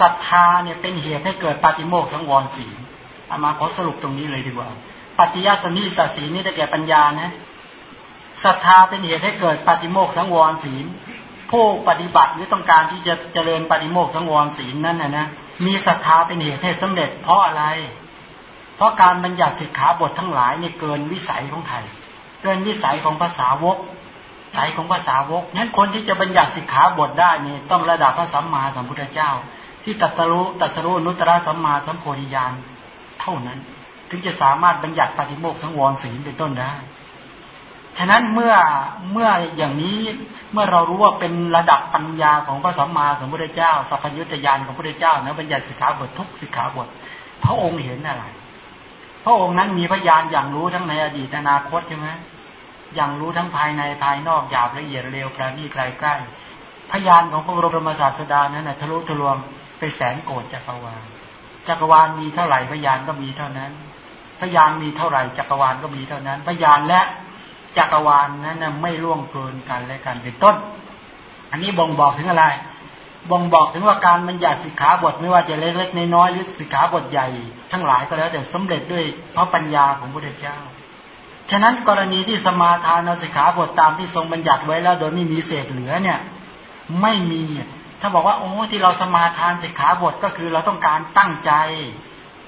ศรัทธาเนี่ยเป็นเหตุให้เกิดปฏิโมกสังวรศีลอามาขอสรุปตรงนี้เลยดีกว่า ปัจจยสมิสศีนี่ได้แก่ปัญญานะศรัทธาเป็นเหตุให้เกิดปฏิโมกสังวรศีลผู้ปฏิบัติหรือต้องการที่จะเจริญปฏิโมกสังวรศีลนั้นนะนะมีศรัทธาเป็นเหตุให้สำเร็จ เพราะอะไร เพราะการบัญญัติสิกขาบททั้งหลายเนี่ยเกินวิสัยของไทยเกินวิสัยของภาษาวกสายของภาษาวกนั้นคนที่จะบัญญัติสิกขาบทได้นี่ต้องระดับพระสัมมาสัมพุทธเจ้า ที่ตัตรู้ตัสรู้นุตระสัมมาสัมโพธิญาณเท่านั้น ถึงจะสามารถบัญญัติปฏิโมกสังวรศีลเป็นต้นได้ฉะนั้นเมื่อเมื่ออย่างนี้เมื่อเรารู้ว่าเป็นระดับปัญญาของพระสัมมาสัมพุทธเจ้าสัพพัญญุตยานของพระพุทธเจ้านะบัญญัติสิกขาบททุกสิกขาบท พระองค์เห็นอะไร พระองค์นั้นมีพยานอย่างรู้ทั้งในอดีตอนาคตใช่ไหมอย่างรู้ทั้งภายในภายนอกหยาบละเอียดเร็วประณีตไกลใกล้พยานของพระบรมศาสดานั้นนะทะลุทะลวง ไปแสนโกดจักรวาล จักรวาลมีเท่าไหร่พยานก็มีเท่านั้น พยานมีเท่าไหร่จักรวาลก็มีเท่านั้น พยานและจักรวาลนั้นไม่ล่วงเกินกันและกันเป็นต้น อันนี้บ่งบอกถึงอะไร บ่งบอกถึงว่าการบัญญัติสิกขาบทไม่ว่าจะเล็กๆน้อยๆหรือสิกขาบทใหญ่ ทั้งหลายก็แล้วแต่สำเร็จด้วยพระปัญญาของพระพุทธเจ้าฉะนั้นกรณีที่สมาทานสิกขาบทตามที่ทรงบัญญัติไว้แล้ว โดยไม่มีเศษเหลือเนี่ย ไม่มีาบอกว่าโอ้ที่เราสมาทานสิกขาบทก็คือเราต้องการตั้งใจ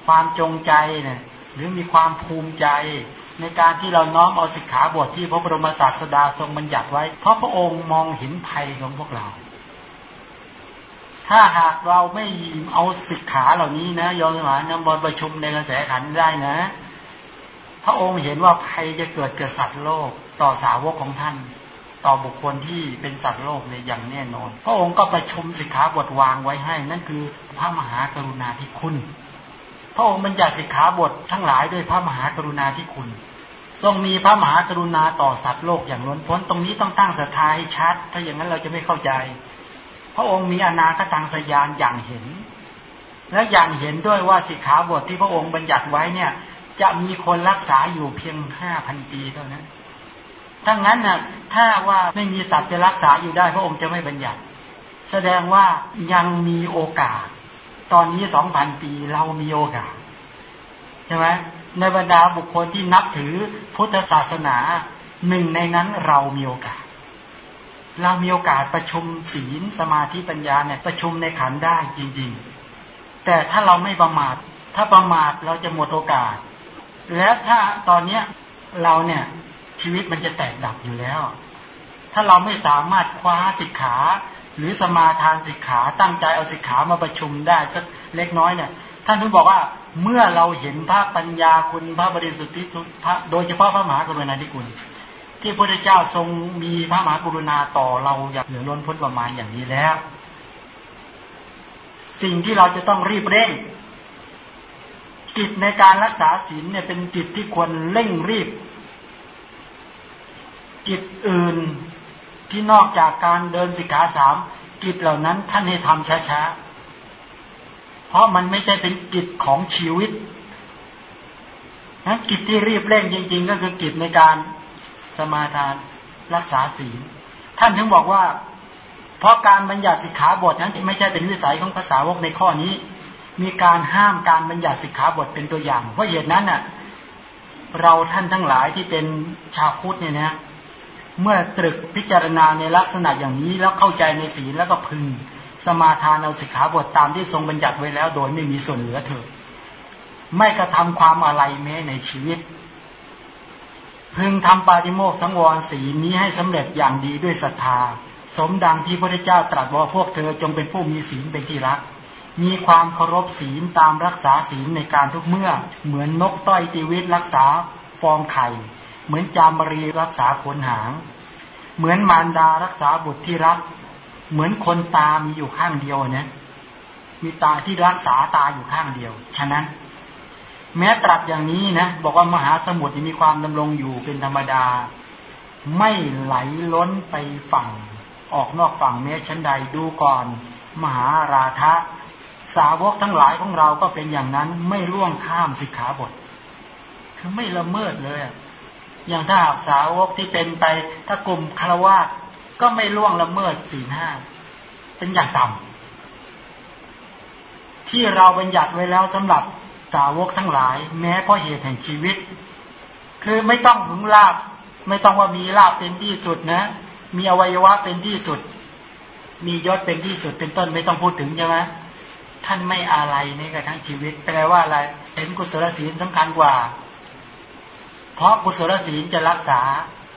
ความจงใจเนี่ยหรือมีความภูมิใจ ในการที่เราน้อมเอาสิกขาบทที่พระบรมศาสดาทรงบัญญัติไว้ เพราะพระองค์มองเห็นภัยของพวกเรา ถ้าหากเราไม่เอาสิกขาเหล่านี้นะยอมหมายนำบอลประชุมในกระแสขันได้นะ พระองค์เห็นว่าภัยจะเกิดเกิดสัตว์โลกต่อสาวกของท่าน ต่อบุคคลที่เป็นสัตว์โลกในอย่างแน่นอน พระองค์ก็ประชุมสิกขาบทวางไว้ให้ นั่นคือพระมหากรุณาธิคุณ พระองค์บัญญัติสิกขาบททั้งหลายด้วยพระมหากรุณาธิคุณ ทรงมีพระมหากรุณาต่อสัตว์โลกอย่างล้นพ้นตรงนี้ต้องตั้งศรัทธาให้ชัด ถ้าอย่างนั้นเราจะไม่เข้าใจ พระองค์มีอนาคตังสยานอย่างเห็น และอย่างเห็นด้วยว่าสิกขาบทที่พระองค์บัญญัติไว้เนี่ย จะมีคนรักษาอยู่เพียงห้าพันปีเท่านั้น ทั้งนั้นนะถ้าว่าไม่มีสัตว์จะรักษาอยู่ได้พระองค์จะไม่บัญญัติ แสดงว่ายังมีโอกาส ตอนนี้สองพันปีเรามีโอกาสใช่ไหมในบรรดาบุคคลที่นับถือพุทธศาสนาหนึ่งในนั้นเรามีโอกาส เรามีโอกาสประชุมศีลสมาธิปัญญาเนี่ยประชุมในขันได้จริง ๆ แต่ถ้าเราไม่ประมาท ถ้าประมาทเราจะหมดโอกาส และถ้าตอนเนี้ยเราเนี่ย ชีวิตมันจะแตกดับอยู่แล้ว ถ้าเราไม่สามารถคว้าสิกขา หรือสมาทานสิกขาตั้งใจเอาสิกขามาประชุมได้สักเล็กน้อยเนี่ยท่านถึงบอกว่าเมื่อเราเห็นพระปัญญาคุณพระบริสุทธิ์ที่สุดพระโดยเฉพาะพระมหากรุณาธิคุณ ที่พระเจ้าทรงมีพระมหากรุณาต่อเราอย่างเหนือล้นพ้นประมาณอย่างนี้แล้ว สิ่งที่เราจะต้องรีบเร่งกิจในการรักษาศีลเนี่ยเป็นกิจที่ควรเร่งรีบ กิจอื่นที่นอกจากการเดินสิกขาสามกิจเหล่านั้นท่านให้ทำช้าๆ เพราะมันไม่ใช่เป็นกิจของชีวิตนะกิจที่รีบเร่งจริง ๆ ก็คือกิจในการสมาทานรักษาศีลท่านถึงบอกว่า เพราะการบัญญัติสิกขาบทนั้นไม่ใช่เป็นวิสัยของภาษาวกในข้อนี้ มีการห้ามการบัญญัติสิกขาบทเป็นตัวอย่าง เพราะเหตุนั้นน่ะ เราท่านทั้งหลายที่เป็นชาวพุทธเนี่ยนะ เมื่อตรึกพิจารณาในลักษณะอย่างนี้แล้วเข้าใจในศีลแล้วก็พึง สมาทานเอาสิกขาบทตามที่ทรงบัญญัติไว้แล้ว โดยไม่มีส่วนเหลือเถอไม่กระทำความอะไรแม้ในชีวิต พึงทำปาฏิโมกสังวรสีนี้ให้สำเร็จอย่างดีด้วยศรัทธา สมดังที่พระเจ้าตรัสว่าพวกเธอจงเป็นผู้มีศีลเป็นที่รัก มีความเคารพศีลตามรักษาศีลในการทุกเมื่อ เหมือนนกต้อยตีวิตรักษาฟองไข่ เหมือนจามรีรักษาขนหาง เหมือนมารดารักษาบุตรที่รัก เหมือนคนตามีอยู่ข้างเดียวเนี่ยมีตาที่รักษาตาอยู่ข้างเดียว ฉะนั้น แม้ตรัสอย่างนี้นะ บอกว่ามหาสมุทรมีความดำรงอยู่เป็นธรรมดา ไม่ไหลล้นไปฝั่ง ออกนอกฝั่งแม้ชั้นใดดูก่อน มหาราธะสาวกทั้งหลายของเราก็เป็นอย่างนั้นไม่ล่วงข้ามสิกขาบท คือไม่ละเมิดเลย อย่างถ้าหากสาวกที่เป็นไปถ้ากลุ่มคารวะก็ไม่ล่วงละเมิดสี่ห้าเป็นอย่างต่ที่เราบัญญัติไว้แล้วสำหรับสาวกทั้งหลาย แม้เพราะเหตุแห่งชีวิต คือไม่ต้องถึงลาบ ไม่ต้องว่ามีลาบเป็นที่สุดนะ มีอวัยวะเป็นที่สุด มียศเป็นที่สุดเป็นต้นไม่ต้องพูดถึงใช่ไหมท่านไม่อะไรในกระทั่งชีวิตแปลว่าอะไรเห็นกุศลศีลสำคัญกว่า เพราะกุศลศีลจะรักษา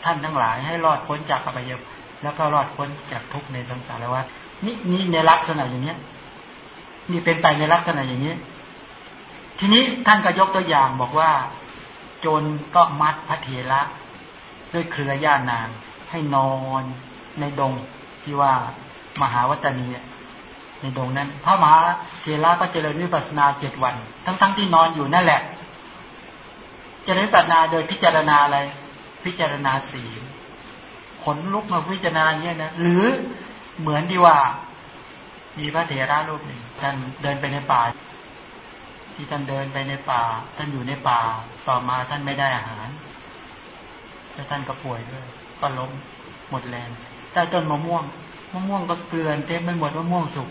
ท่านทั้งหลาย ให้รอดพ้นจากอบายแล้วก็รอดพ้นจากทุกข์ในสังสารวัฏนี่นี่ในลักษณะอย่างเนี้ยนี่เป็นไปในลักษณะอย่างนี้ ทีนี้ท่านก็ยกตัวอย่างบอกว่า โจรก็มัดพระเถระด้วยเครือญาตินาง ให้นอนในดงที่ว่ามหาวัตนีในดงนั้น พระมหาเถระก็เจริญวิปัสนาเจ็ดวัน ทั้งๆทที่นอนอยู่นั่นแหละ เจริญวิปัสนาโดยพิจารณาอะไร พิจารณาสีขนลุกมาพิจารณาอย่างนี้นะหรือเหมือนที่ว่า มีพระเถระรูปหนึ่งท่านเดินไปในป่า ที่ท่านเดินไปในป่า ท่านอยู่ในป่า ต่อมาท่านไม่ได้อาหารแล้วท่านก็ป่วยด้วยก็ล้มหมดแรงใต้ต้นมะม่วงมะม่วงก็เกลือนเต็มไปหมดมะม่วงสุก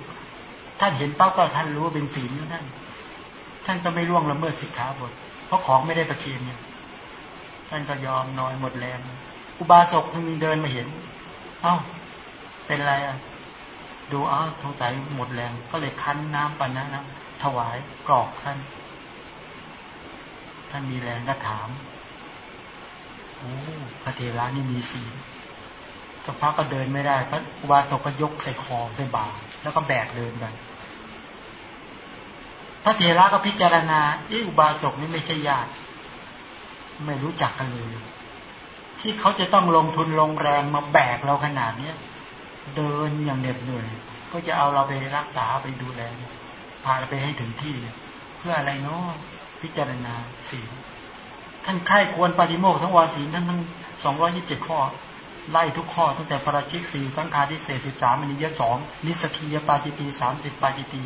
ท่านเห็นเป้าก็ท่านรู้ว่าเป็นศีลท่าน ท่านก็ไม่ร่วงละเมิดสิกขาบท เพราะของไม่ได้ประเคีนท่านก็ยอมนอนหมดแรงอุบาสกท่านเดินมาเห็น เอ้า เป็นไรอะ ดูอ้าวสงสัยหมดแรง ก็เลยคั้นน้ำปันนะนะถวายกรอกท่าน ท่านมีแรงก็ถามโอ้พระเทระนี่มีสีสักพักก็เดินไม่ได้พระอุบาสกก็ยกใส่คอใส่บ่าแล้วก็แบกเดินไป พระเทระก็พิจารณาออุบาสกนี่ไม่ใช่ญาติ ไม่รู้จักกันเลยที่เขาจะต้องลงทุนลงแรงมาแบกเราขนาดเนี้ยเดินอย่างเหน็ดเหนื่อยก็จะเอาเราไปรักษาไปดูแลพาเราไปให้ถึงที่เพื่ออะไรเนาะพิจารณาศีลท่านใคร่ควรปฏิโมกทั้งวาศีลทั้งทั้งสองร้อยี่สิบเจ็ดข้อ ไล่ทุกข้อตั้งแต่ปราชิกสี่สังฆาทิเศษสิบสามมณียสองนิสกียปาจิตีสามสิบปาจิตี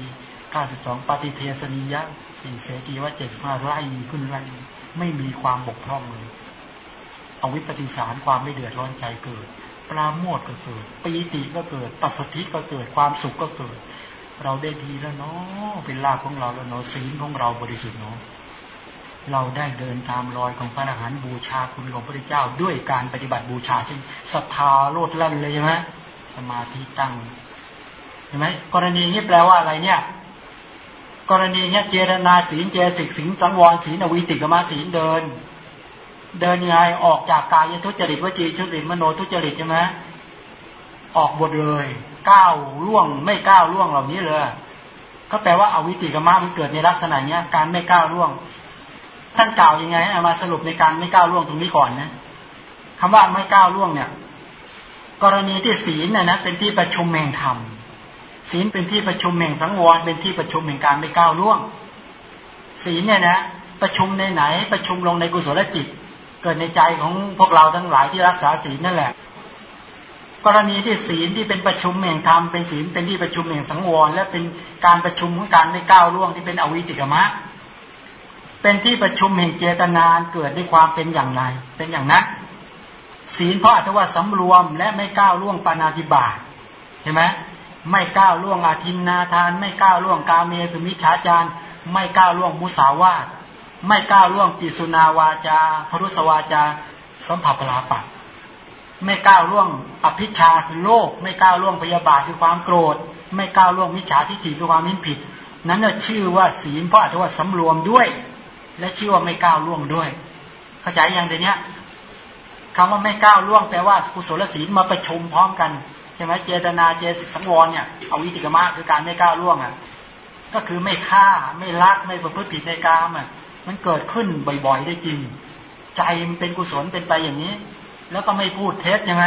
าสิบสองปาติเทสนียะสี่เสกีว่าเจ็ดห้าไล่ขึ้นไล่ไม่มีความบกพร่องเลยเอาวิปฏิสารความไม่เดือดร้อนใจเกิด ปราโมทก็เกิดปีติก็เกิดปัสสติก็เกิดความสุขก็เกิด เราได้ดีแล้วเนาะเป็นลาภของเราแล้วเนาะศีลของเราบริสุทธิ์เนาะเราได้เดินตามรอยของพระอรหันต์บูชาคุณของพระเจ้าด้วยการปฏิบัติบูชาเช่นศรัทธาโลดแล่นเลยใช่ไหมสมาธิตั้งใช่ไหมกรณีนี้แปลว่าอะไรเนี่ย กรณีเนี้ยเจรนาศีลเจสิกสิงสังวรศีลอวิติกมาศีลเดิน เดินยังไงออกจากกายทุจริตวจีทุจริตมโนทุจริตใช่ไหมออกบทเลยก้าวล่วงไม่ก้าวล่วงเหล่านี้เลยก็แปลว่าอาวิติกรรมมันเกิดในลักษณะเนี้ย การไม่ก้าวล่วง ท่านกล่าวยังไงเอามาสรุปในการไม่ก้าวล่วงตรงนี้ก่อนนะคำว่าไม่ก้าวล่วงเนี่ย กรณีที่ศีลนะนะเป็นที่ประชุมแห่งธรรม ศีลเป็นที่ประชุมแห่งสังวรเป็นที่ประชุมแห่งการไม่ก้าวล่วง ศีลเนี่ยนะประชุมในไหนประชุมลงในกุศลจิต เกิดในใจของพวกเราทั้งหลายที่รักษาศีลนั่นแหละ กรณีที่ศีลที่เป็นประชุมแห่งธรรมเป็นศีลเป็นที่ประชุมแห่งสังวร และเป็นการประชุมของการไม่ก้าวล่วงที่เป็นอวิติกมะเป็นที่ประชุมแห่งเจตนาเกิดด้วยความเป็นอย่างไร เป็นอย่างนั้นศีลเพราะอัตว่าสำรวมและไม่ก้าวล่วงปานาธิบาตเห็นไหม ไม่ก้าวล่วงอาทินนาทาน ไม่ก้าวล่วงกาเมสุมิชฌาจารไม่ก้าวล่วงมุสาวาทไม่ก้าวล่วงปิสุนาวาจาพรุสวาจาสัมผัสปลาปักไม่ก้าวล่วงอภิชาคือโลก ไม่ก้าวล่วงพยาบาทคือความโกรธ ไม่ก้าวล่วงมิจฉาทิฏฐิคือความนิ้นผิด นั้นเน่ยชื่อว่าศีลเพราะอาจจะว่าสำรวมด้วย และชื่อว่าไม่ก้าวล่วงด้วย เข้าใจอย่างเดียวนี้คำว่าไม่ก้าวล่วงแปลว่ากุศลศีลมาประชุมพร้อมกัน ใช่ไหมเจตนาเจสิกสังวรเนี่ยเอาวิติกรรมะคือการไม่ก้าวล่วงอะก็คือไม่ฆ่าไม่ลักไม่ประพฤติผิดในกามอะมันเกิดขึ้นบ่อยๆได้จริง ใจมันเป็นกุศลเป็นไปอย่างนี้ แล้วก็ไม่พูดเท็จใช่ไหม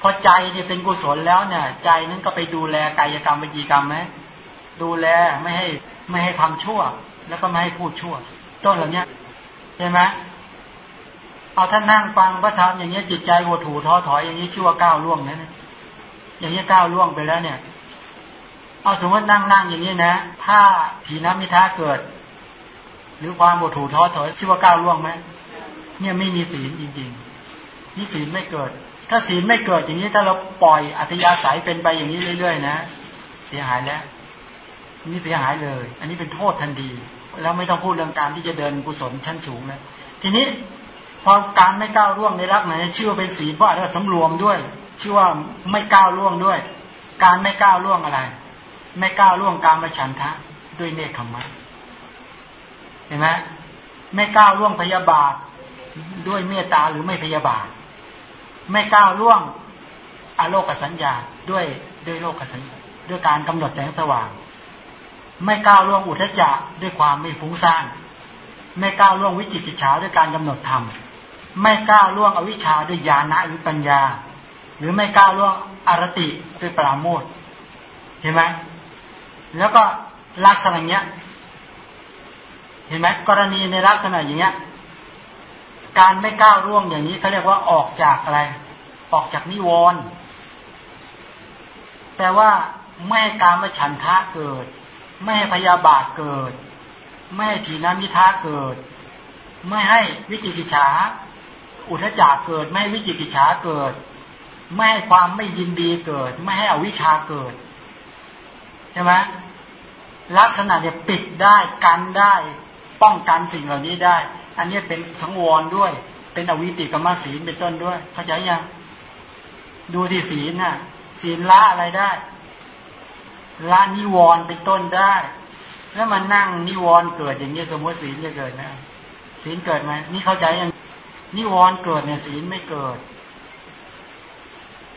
พอใจเนี่ยเป็นกุศลแล้วเนี่ย ใจนั้นก็ไปดูแลกายกรรมวิจีกรรมไหมดูแลไม่ให้ไม่ให้ทำชั่ว แล้วก็ไม่ให้พูดชั่ว ต้นเหล่านี้ใช่ไหมเอาท่านนั่งฟังพระธรรมอย่างนี้จิตใจหดหูท้อถอยอย่างนี้ชื่อว่าก้าวล่วงนะ อย่างนี้ก้าวล่วงไปแล้วเนี่ย เอาสมมตินั่งนั่งอย่างนี้นะ ถ้าผีน้ำมิท้าเกิด หรือความบดถูท้อถอยชื่อว่าก้าวล่วงไหมเนี่ยไม่มีศีลจริงๆนี่ศีลไม่เกิด ถ้าศีลไม่เกิดอย่างนี้ถ้าเราปล่อยอัธยาศัยเป็นไปอย่างนี้เรื่อยๆนะ เสียหายแล้วนี่เสียหายเลย อันนี้เป็นโทษทันทีแล้วไม่ต้องพูดเรื่องการที่จะเดินกุศลชั้นสูงแล้วทีนี้ พอการไม่ก้าวล่วงในรักไหนชื่อว่าเป็นศีลเพราะอะไรสำรวมด้วยชื่อว่าไม่ก้าวล่วงด้วย การไม่ก้าวล่วงอะไร ไม่ก้าวล่วงการมาฉันทะด้วยเนคขมะเห็นไหมไม่ก้าวล่วงพยาบาทด้วยเมตตาหรือไม่พยาบาท ไม่ก้าวล่วงอโลกสัญญาด้วยด้วยโลกสัญญาด้วยการกำหนดแสงสว่าง ไม่ก้าวล่วงอุทจจะด้วยความไม่ฟุ้งซ่านไม่ก้าวล่วงวิจิกิจฉาด้วยการกำหนดธรรม ไม่ก้าวล่วงอวิชชาด้วยญาณหรือปัญญา หรือไม่ก้าวล่วงอารติด้วยปราโมทเห็นไหมแล้วก็ลักษณะเนี้ย เห็นไหมกรณีในลักษณะอย่างเงี้ย การไม่ก้าวล่วงอย่างนี้เขาเรียกว่าออกจากอะไร ออกจากนิวรณ์แปลว่าไม่ให้การมาฉันทะเกิด ไม่ให้พยาบาทเกิด ไม่ให้ทีนามิทาเกิด ไม่ให้วิจิกิจฉา อุทจักเกิด ไม่วิจิกิจฉาเกิด ไม่ให้ความไม่ยินดีเกิด ไม่ให้อวิชาเกิดใช่ไหมลักษณะเนี่ยปิดได้กันได้ป้องกันสิ่งเหล่านี้ได้ อันนี้เป็นสังวรด้วย เป็นอวิติกรรมศีลเป็นต้นด้วย เข้าใจยัง ดูที่ศีลน่ะ ศีลละอะไรได้ ละนิวรณ์เป็นต้นได้ แล้วมันนั่งนิวรณ์เกิดอย่างนี้สมมติศีลจะเกิดนะ ศีลเกิดไหมนี่เข้าใจยัง นิวรณ์เกิดเนี่ยศีลไม่เกิด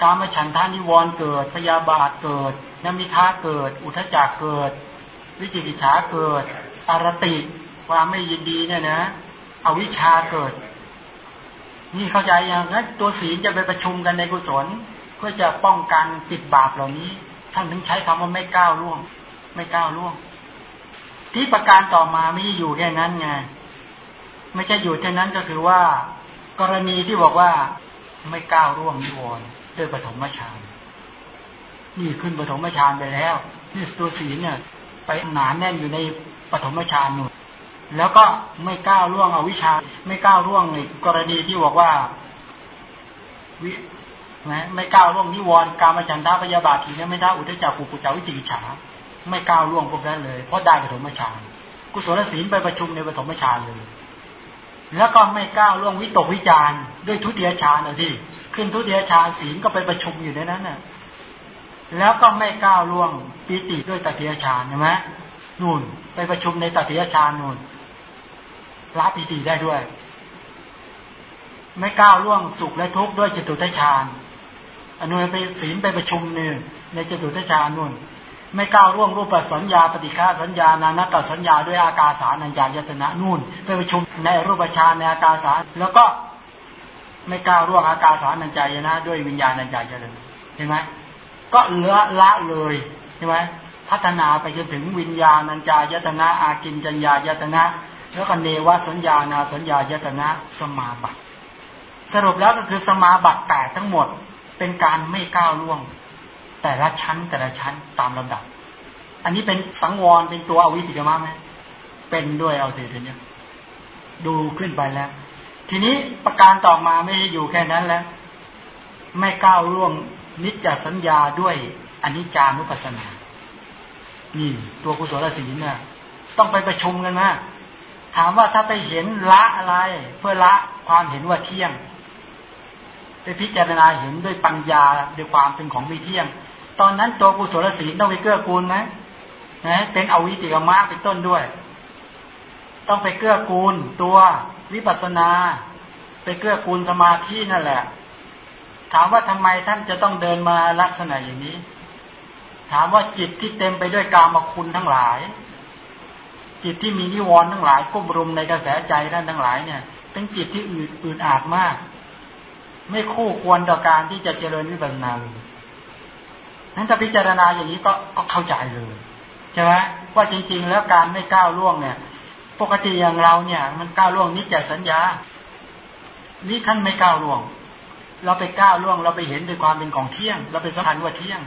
กามฉันทานิวรณ์เกิด พยาบาทเกิดนมิทาเกิด อุทจักเกิด วิจิกิจฉาเกิด อารติความไม่ยินดีเนี่ยนะ อวิชชาเกิด นี่เข้าใจยังนั้นตัวศีลจะไปประชุมกันในกุศล เพื่อจะป้องกันติดบาปเหล่านี้ท่านถึงใช้คำว่าไม่ก้าวล่วง ไม่ก้าวล่วง ที่ประการต่อมาไม่อยู่แค่นั้นไง ไม่ใช่อยู่แค่นั้นก็คือว่า กรณีที่บอกว่าไม่ก้าวร่วงนิวรณ์ด้วยปฐมฌานนี่ขึ้นปฐมฌานไปแล้วนี่ตัวศีลเนี่ย ไปหนานแน่นอยู่ในปฐมฌานนู่นแล้วก็ไม่ก้าวล่วงเอาวิชา ไม่ก้าวล่วงในกรณีที่บอกว่าวินะไม่ก้าวล่วงนิวรณ์การมาจันทาพยาบาททีนี้ไม่ได้อุทจักปุกุจาวิจิกิจฉาไม่ก้าวล่วงพวกนั้นเลย เพราะได้ปฐมฌานกุศลศีลไปประชุมในปฐมฌานเลย แล้วก็ไม่ก้าวล่วงวิตกวิจารด้วยทุติยฌานนะที่ขึ้นทุติยฌาศีลก็ไปประชุมอยู่ในนั้นน่ะแล้วก็ไม่ก้าวล่วงปิติด้วยตติยฌาใช่ไหมนู่น ไปประชุมในตติยฌานนู่นละปิติได้ด้วย ไม่ก้าวล่วงสุขและทุกข์ด้วยจตุตฌานอนุไปศีลไปประชุมหนึ่งในจตุทชานุ่น ไม่ก้าวร่วงรูปสัญญาปฏิฆาสัญญานานัตสัญญาด้วยอากาสานัญญายตนะนุ่นไปประชุมในรูปฌานในอากาสาแล้วก็ไม่ก้าวร่วงอากาสานัญจายนะ ด้วยวิญญาณัญญายตนะเห็นไหมก็เหลือละเลยใช่ไหมพัฒนาไปจนถึงวิญญาณัญจายตนะ อากินจัญญายตนะแล้วก็เนวสัญญานาสัญญายตนะสมาบัติ สรุปแล้วก็คือสมาบัติแปดทั้งหมดเป็นการไม่ก้าวล่วง แต่ละชั้นแต่ละชั้นตามลำดับ อันนี้เป็นสังวรเป็นตัวอวิติกรรมไหมเป็นด้วยเอาสิทีนี้ดูขึ้นไปแล้ว ทีนี้ประการต่อมาไม่อยู่แค่นั้นแล้ว ไม่ก้าวล่วงนิจจสัญญาด้วยอน,นิจจานุปัสสนา นี่ตัวกุศลศีลเนี่ยต้องไปประชุมกันนะถามว่าถ้าไปเห็นละอะไร เพื่อละความเห็นว่าเที่ยง ไปพิจารณาเห็นด้วยปัญญาด้วยความเป็นของไมีเที่ยง ตอนนั้นตัวกุศลศีลต้องไปเกื้อกูลไหมนะเป็นอวิติกมะเป็นต้นด้วย ต้องไปเกื้อกูลตัววิปัสนา ไปเกื้อกูลสมาธินั่นแหละ ถามว่าทำไมท่านจะต้องเดินมาลักษณะอย่างนี้ ถามว่าจิตที่เต็มไปด้วยกามคุณทั้งหลาย จิตที่มีนิวรณ์ทั้งหลายกุมรุมในกระแสใจท่านทั้งหลายเนี่ย เป็นจิตที่อืดอืดอาดมาก ไม่คู่ควรต่อการที่จะเจริญวิปัสสนาเลย นั้นถ้าพิจารณาอย่างนี้ก็ก็เข้าใจเลยใช่ไหมว่าจริง ๆ แล้วการไม่ก้าวล่วงเนี่ย ปกติอย่างเราเนี่ย มันก้าวล่วงนิจจสัญญา นี่ท่านไม่ก้าวล่วง เราไปก้าวล่วง เราไปเห็นด้วยความเป็นของเที่ยง เราไปสำคัญว่าเที่ยง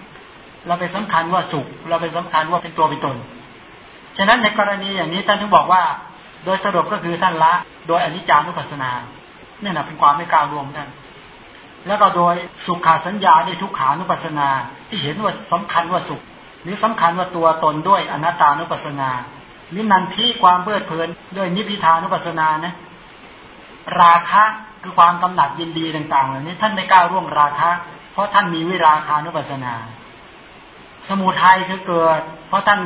เราไปสำคัญว่าสุข เราไปสำคัญว่าเป็นตัวเป็นตน ฉะนั้นในกรณีอย่างนี้ท่านถึงบอกว่า โดยสรุปก็คือท่านละ โดยอนิจจานุปัสสนาเนี่ยนะเป็นความไม่ก้าวล่วงท่าน แล้วก็โดยสุขาสัญญาในทุกขานุปัสนา ที่เห็นว่าสำคัญว่าสุข หรือสำคัญว่าตัวตนด้วยอนัตตานุปัสสนาหรือนันทีความเพลิดเพลินด้วยนิพพิทานุปัสสนานะราคะคือความกำหนัดยินดีต่างๆเหล่านี้ท่านไม่กล้าร่วงราคะ เพราะท่านมีวิราคานุปัสสนา สมุทัยคือเกิด เพราะท่าน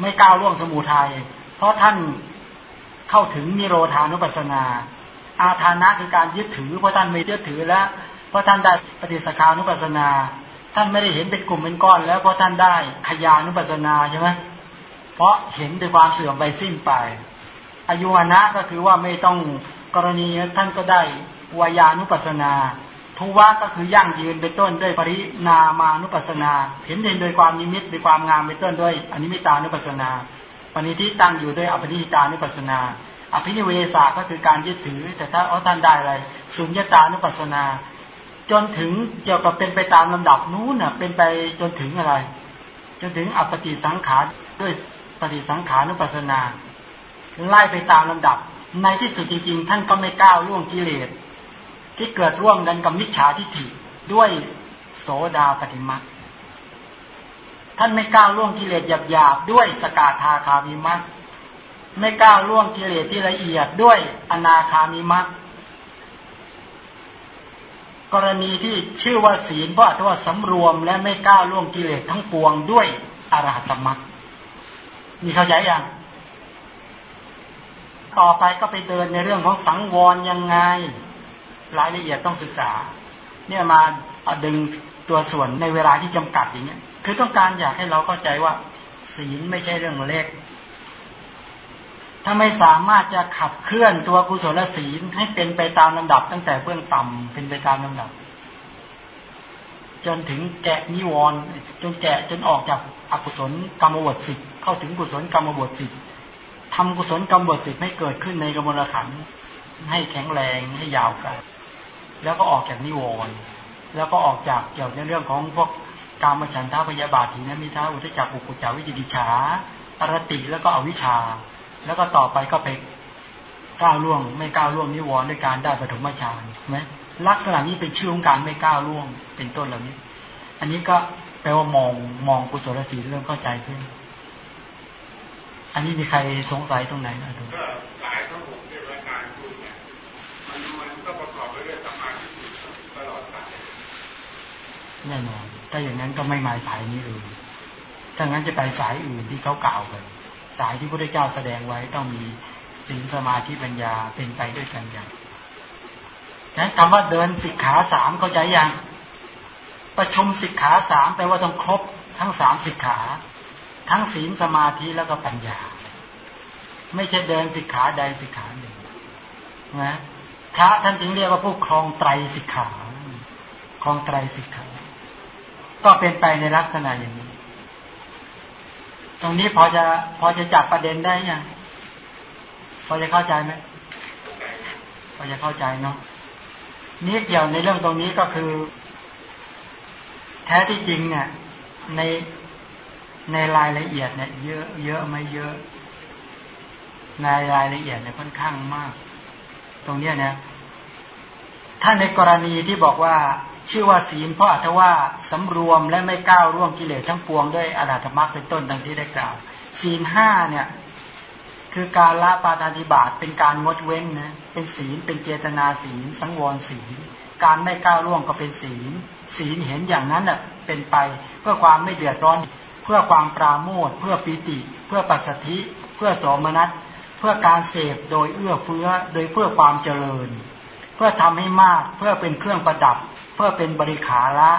ไม่กล้าวล่วงสมุทัยเพราะท่านเข้าถึงนิโรธานุปัสสนา อาทานะคือการยึดถือเพราะท่านไม่ยึดถือแล้ว เพราะท่านได้ปฏิสคานุปัสสนา ท่านไม่ได้เห็นเป็นกลุ่มเป็นก้อน แล้วเพราะท่านได้ขยานุปัสสนาใช่ไหมเพราะเห็นด้วยความเสื่อมไปสิ้นไป อายุวนะก็คือว่าไม่ต้องกรณีท่านก็ได้วายานุปัสสนา ทุวะก็คือยั่งยืนเป็นต้นด้วยปรินามานุปัสสนา เห็นเด่นโดยความนิมิตโดยความงามเป็นต้นด้วยอนิมิตานุปัสสนาปณิที่ตั้งอยู่ด้วยอภินิตานุปัสสนา อภินิเวสาก็คือการยึดถือ แต่ถ้าเอาท่านได้อะไรสุญญตานุปัสนา จนถึงเกี่ยวกับเป็นไปตามลำดับนู้นน่ะเป็นไปจนถึงอะไร จนถึงอปฏิสังขารด้วยปฏิสังขานุปัสนา ไล่ไปตามลำดับ ในที่สุดจริง ๆ ท่านก็ไม่ก้าวล่วงกิเลสที่เกิดร่วมกันกับมิจฉาทิฏฐิด้วยโสดาปฏิมาท่านไม่ก้าวล่วงกิเลสหยาบๆด้วยสกาธาคามิมัค ไม่ก้าวล่วงกิเลสที่ละเอียดด้วยอนาคามิมัคกรณีที่ชื่อว่าศีลเพราะว่าสำรวมและไม่ก้าวล่วงกิเลสทั้งปวงด้วยอรหัตมรรคมีเข้าใจยังต่อไปก็ไปเดินในเรื่องของสังวรยังไง รายละเอียดต้องศึกษา เนี่ยมาดึงตัวส่วนในเวลาที่จำกัดอย่างเงี้ย คือต้องการอยากให้เราเข้าใจว่า ศีลไม่ใช่เรื่องเล็ก ถ้าไม่สามารถจะขับเคลื่อนตัวกุศลศีลให้เป็นไปตามลำดับ ตั้งแต่เบื้องต่ำเป็นไปตามลำดับ จนถึงแกะนิวรณ์จนแกะจนออกจากอกุศลกรรมบทสิบเข้าถึงกุศลกรรมบทสิบทำกุศลกรรมบทสิบให้เกิดขึ้นในกรรมขันให้แข็งแรงให้ยาวไกลแล้วก็ออกจากนิวรณ์แล้วก็ออกจากเกี่ยวในเรื่องของพวกการมาฉันท้าพยาบาทีนะมิท้าอุทจักอุกุจาวิจิกิจฉาอรติแล้วก็อวิชา แล้วก็ต่อไปก็ไปก้าวล่วง ไม่ก้าวล่วงนิวรณ์ด้วยการได้ปฐมฌานไหมลักษณะนี้เป็นชื่อของการไม่ก้าวล่วงเป็นต้นเหล่านี้ อันนี้ก็แปลว่ามองมองกุศลศีลเริ่มเข้าใจขึ้น อันนี้มีใครสงสัยตรงไหนไหมก็สายทั้งหกที่รายการคุณเนี่ยมันมันก็ประกอบไปด้วยสมาธิตลอดสายแน่นอนถ้าอย่างนั้นก็ไม่มาสายนี้เลยถ้างั้นจะไปสายอื่นที่เขากล่าวกัน สายที่พระเจ้าแสดงไว้ต้องมีศีลสมาธิปัญญาเป็นไปด้วยกันอย่างนั้นคำว่าเดินสิกขาสามเข้าใจยังประชุมสิกขาสามแปลว่าต้องครบทั้งสามสิกขา ทั้งศีลสมาธิแล้วก็ปัญญา ไม่ใช่เดินสิกขาใดสิกขาหนึ่งนะพระท่านจึงเรียกว่าผู้ครองไตรสิกขาครองไตรสิกขา ก็เป็นไปในลักษณะอย่างนี้ ตรงนี้พอจะพอจะจับประเด็นได้ยังพอจะเข้าใจไหมพอจะเข้าใจเนาะนี่เกี่ยวในเรื่องตรงนี้ก็คือ แท้ที่จริงเนี่ย ในในรายละเอียดเนี่ย เยอะเยอะไม่เยอะในรายละเอียดเนี่ยค่อนข้างมาก ตรงเนี้ยเนี่ย ถ้าในกรณีที่บอกว่าชื่อว่าศีลเพราะอาจว่าสำรวมและไม่ก้าวร่วงกิเลสทั้งปวงด้วยอาราธรรมะเป็นต้นดังที่ได้กล่าว ศีลห้าเนี่ยคือการละปาตาธิบาตเป็นการงดเว้นนะเป็นศีลเป็นเจตนาศีล สังวรศีล การไม่ก้าวร่วงก็เป็นศีล ศีลเห็นอย่างนั้นน่ะเป็นไปเพื่อความไม่เดือดร้อน เพื่อความปราโมทเพื่อปิติ เพื่อปัสสธิ เพื่อสมนัตเพื่อการเสพโดยเอื้อเฟื้อโดยเพื่อความเจริญ เพื่อทำให้มากเพื่อเป็นเครื่องประดับ เพื่อเป็นบริขาระ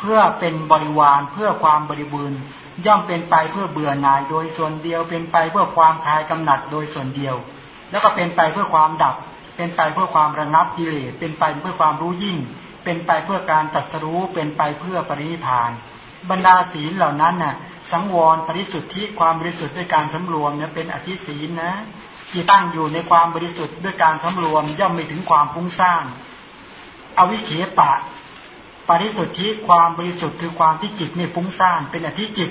เพื่อเป็นบริวารเพื่อความบริบูรณ์ ย่อมเป็นไปเพื่อเบื่อหน่ายโดยส่วนเดียว เป็นไปเพื่อความคลายกำหนัดโดยส่วนเดียว แล้วก็เป็นไปเพื่อความดับ เป็นไปเพื่อความระงับกิเลสเป็นไปเพื่อความรู้ยิ่ง เป็นไปเพื่อการตัดสรู้เป็นไปเพื่อปรินิพาน บรรดาศีลเหล่านั้นน่ะ สังวรปริสุทธิความบริสุทธิ์ด้วยการสำรวมเนี่ยเป็นอธิศีลนะที่ตั้งอยู่ในความบริสุทธิ์ด้วยการสำรวมย่อมไม่ถึงความฟุ้งซ่านอวิเคปะ ปริสุทธิความบริสุทธิ์คือความที่จิตไม่ฟุ้งซ่านเป็นอธิจิต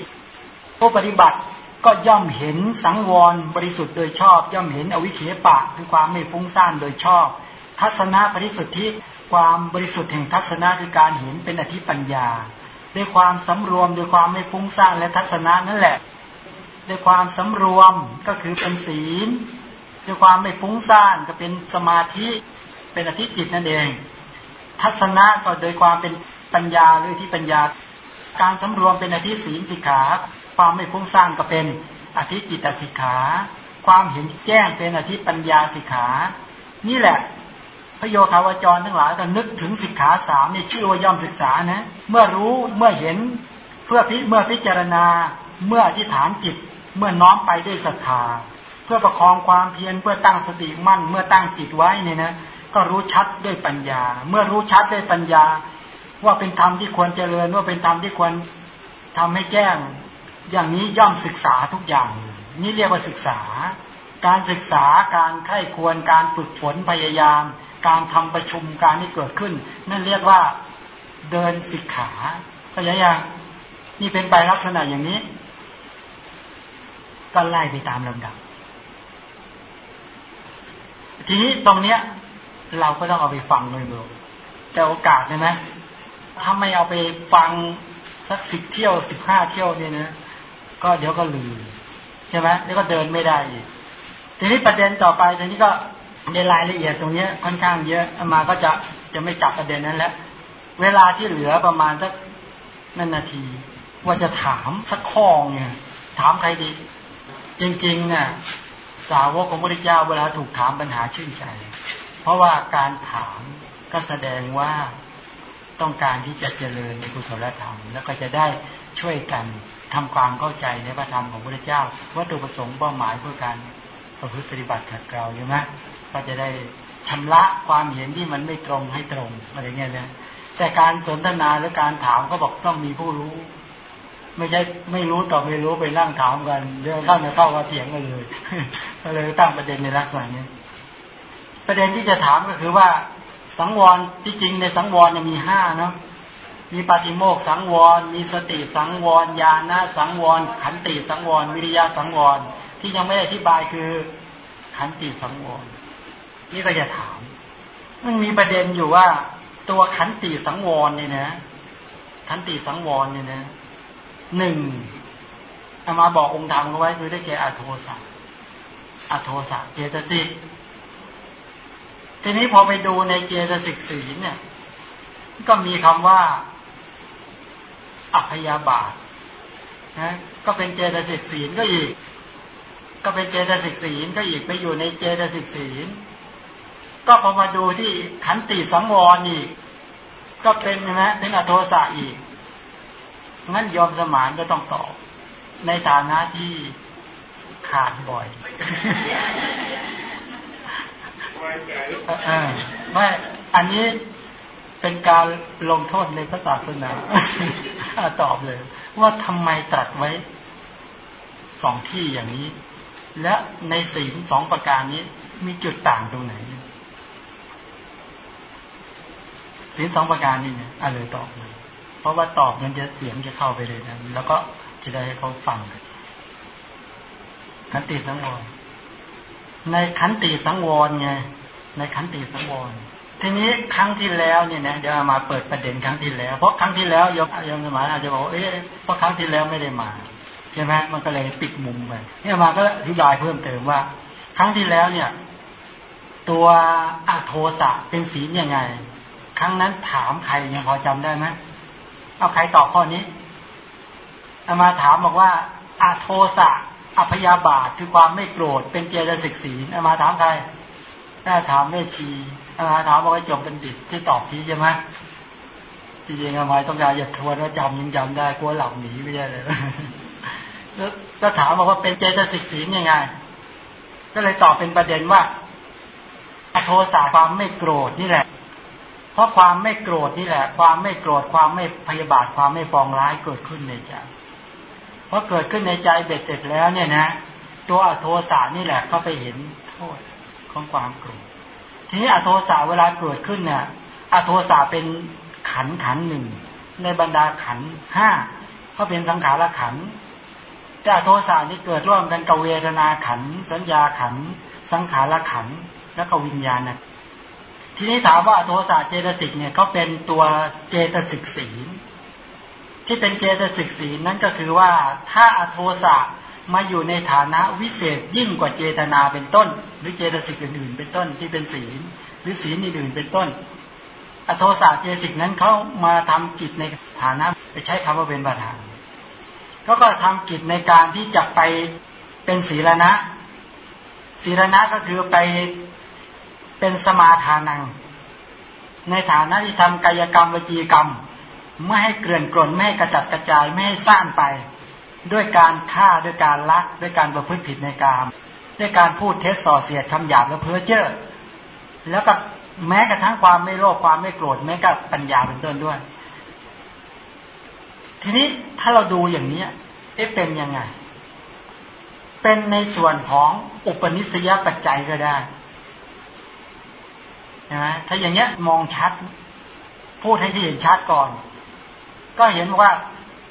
ผู้ปฏิบัติก็ย่อมเห็นสังวรบริสุทธิ์โดยชอบ ย่อมเห็นอวิเคปะคือความไม่ฟุ้งซ่านโดยชอบ ทัศนะปริสุทธิความบริสุทธิ์แห่งทัศนะคือการเห็นเป็นอธิปัญญา ด้วยความสำรวมด้วยความไม่ฟุ้งซ่านและทัศนะนั่นแหละ ด้วยความสำรวมก็คือเป็นศีล ด้วยความไม่ฟุ้งซ่านก็เป็นสมาธิเป็นอธิจิตนั่นเอง ทัศนะก็โดยความเป็นปัญญาหรือที่ปัญญา การสำรวมเป็นอธิศีลสิกขา ความไม่ฟุ้งซ่านก็เป็นอธิจิตสิกขา ความเห็นแจ้งเป็นอธิปัญญาสิกขา นี่แหละ พระโยคาวจรทั้งหลายก็นึกถึงสิกขาสามในชื่อว่าย่อมศึกษานะ เมื่อรู้เมื่อเห็นเพื่อพิเมื่อพิจารณา เมื่ออธิษฐานจิต เมื่อน้อมไปด้วยศรัทธา เพื่อประคองความเพียรเพื่อตั้งสติมั่น เมื่อตั้งจิตไว้เนี่ยนะ ก็รู้ชัดด้วยปัญญา เมื่อรู้ชัดด้วยปัญญา ว่าเป็นธรรมที่ควรเจริญว่าเป็นธรรมที่ควรทำให้แจ้ง อย่างนี้ย่อมศึกษาทุกอย่าง นี่เรียกว่าศึกษา การศึกษาการไข้ควรการฝึกฝนพยายาม การทำประชุมการที่เกิดขึ้น นั่นเรียกว่าเดินศึกขาพยายามนี่เป็นไปลักษณะอย่างนี้ ก็ไล่ไปตามลำดับ ทีนี้ตรงเนี้ย เราก็ต้องเอาไปฟังเลยดูแต่โอกาสใช่ไหมถ้าไม่เอาไปฟังสักสิบเที่ยวสิบห้าเที่ยวเนี่ยนะก็เดี๋ยวก็ลืมใช่ไหมแล้วก็เดินไม่ได้อีก ทีนี้ประเด็นต่อไปทีนี้ก็ในรายละเอียดตรงเนี้ยค่อนข้างเยอะมาก็จะจะไม่จับประเด็นนั้นแล้ว เวลาที่เหลือประมาณสักนั่นนาที ว่าจะถามสักข้อเนี่ย ถามใครดี จริงๆเนี่ยสาวกของพระพุทธเจ้าเวลาถูกถามปัญหาชื่นใจ เพราะว่าการถามก็แสดงว่าต้องการที่จะเจริญในกุศลธรรม แล้วก็จะได้ช่วยกันทำความเข้าใจในพระธรรมของพระพุทธเจ้าวัตถุประสงค์เป้าหมายเพื่อการ ประพฤติปฏิบัติขัดเกลาใช่ไหมก็จะได้ชำระความเห็นที่มันไม่ตรงให้ตรงอะไรเงี้ยนะแต่การสนทนาหรือการถามก็บอกต้องมีผู้รู้ ไม่ใช่ไม่รู้ต่อไม่รู้ไปนั่งถามกันเรื่องเข้าในเข้าก็เถียงกันเลยก็เลยตั้งประเด็นในลักษณะนี้ประเด็นที่จะถามก็คือว่าสังวรที่จริงในสังวรเนี่ยมีห้าเนาะมีปฏิโมกสังวร มีสติสังวรญาณสังวร ขันติสังวร วิริยะสังวร ที่ยังไม่ได้อธิบายคือขันติสังวรนี่ก็จะถามมันมีประเด็นอยู่ว่า ตัวขันติสังวรเนี่ยนะ ขันติสังวรเนี่ยนะหนึ่งอามาบอกองค์ธรรมเขาไว้คือได้แก่อโทสะอโทสะเจตสิกทีนี้พอไปดูในเจตสิกสีเนี่ย ก็มีคำว่าอัพยาบาทนะก็เป็นเจตสิกศีลก็อีก ก็เป็นเจตสิกศีลก็อีกไปอยู่ในเจตสิกศีล ก็พอมาดูที่ขันติสังวรอีก ก็เป็นนะเป็นอโทสะอีก งั้นยอมสมานก็ต้องตอบ ในฐานะที่ขาดบ่อยไม่อันนี้เป็นการลงโทษในพระศาสนาตอบเลย ว่าทำไมตรัสไว้สองที่อย่างนี้ และในศีลสองประการนี้ มีจุดต่างตรงไหนศีลสองประการนี้เนี่ยอะไรตอบเลยเพราะว่าตอบมันจะเสียงจะเข้าไปเลยนะแล้วก็จะได้ให้เขาฟังขันติสังวร ในขันติสังวรไงในขันติสังวรทีนี้ครั้งที่แล้วเนี่ยนะเดี๋ยวมาเปิดประเด็นครั้งที่แล้ว เพราะครั้งที่แล้วยมยมสมัยอาจจะบอกเอ๊ะเพราะครั้งที่แล้วไม่ได้มา ใช่ไหมมันก็เลยปิดมุมไปเนี่ยมาก็อธิบายเพิ่มเติมว่า ครั้งที่แล้วเนี่ย ตัวอโทสะเป็นศีลยังไง ครั้งนั้นถามใครเนี่ยพอจำได้ไหมเอาใครตอบข้อนี้อามาถามบอกว่าอาโทสะอัพยาบาทคือความไม่โกรธเป็นเจตสิกศีลอามาถามใครถ้าถามแม่ชีอามาถามบอกว่าจบเป็นดิตที่ตอบทีใช่ไหมจริงๆอามาต้องการอย่าทวนว่าจำยังจำได้กลัวหลับหนีไม่ใช่เลย ก็ถามบอกว่าเป็นเจตสิกศีลยังไง ก็เลยตอบเป็นประเด็นว่าอโทสะความไม่โกรธนี่แหละ เพราะความไม่โกรธนี่แหละ ความไม่โกรธความไม่พยาบาทความไม่ฟองร้ายเกิดขึ้นในใจเพราะเกิดขึ้นในใจเบ็ดเสร็จแล้วเนี่ยนะ ตัวอโทสานี่แหละก็ไปเห็นโทษของความโกรธทีนี้อโทสาเวลาเกิดขึ้นเนี่ยอโทสาเป็นขันขันหนึ่งในบรรดาขันห้าเขาเป็นสังขารขัน แต่โทสานี่เกิดร่วมกันกับเวทนาขัน สัญญาขัน สังขารขัน และก็วิญญาณนะทีนี้ถามว่าโทสะเจตสิกเนี่ยเขาเป็นตัวเจตสิกศีลที่เป็นเจตสิกศีลนั่นก็คือว่าถ้าอโทสะมาอยู่ในฐานะวิเศษยิ่งกว่าเจตนาเป็นต้น หรือเจตสิกอื่นๆเป็นต้นที่เป็นศีลหรือศีลอื่นๆเป็นต้น อโทสะเจตสิกนั้นเขามาทำกิจในฐานะไปใช้คำว่าเป็นประธาน เขาก็ทำกิจในการที่จะไปเป็นศีลนะศีลนะก็คือไปเป็นสมาทานัง ในฐานะที่ทำกายกรรมวจีกรรม ไม่ให้เกลื่อนกล่นไม่ให้กระจัดกระจายไม่ให้สร้างไป ด้วยการฆ่าด้วยการลักด้วยการประพฤติผิดในกามด้วยการพูดเท็จส่อเสียดคำหยาบและเพ้อเจ้อแล้วก็แม้กระทั่งความไม่โลภความไม่โกรธแม้กับปัญญาเป็นต้นด้วย ทีนี้ถ้าเราดูอย่างนี้เอ๊ะเป็นยังไง เป็นในส่วนของอุปนิสัยปัจจัยก็ได้นะถ้าอย่างเงี้ยมองชัด พูดให้ที่เห็นชัดก่อน ก็เห็นว่า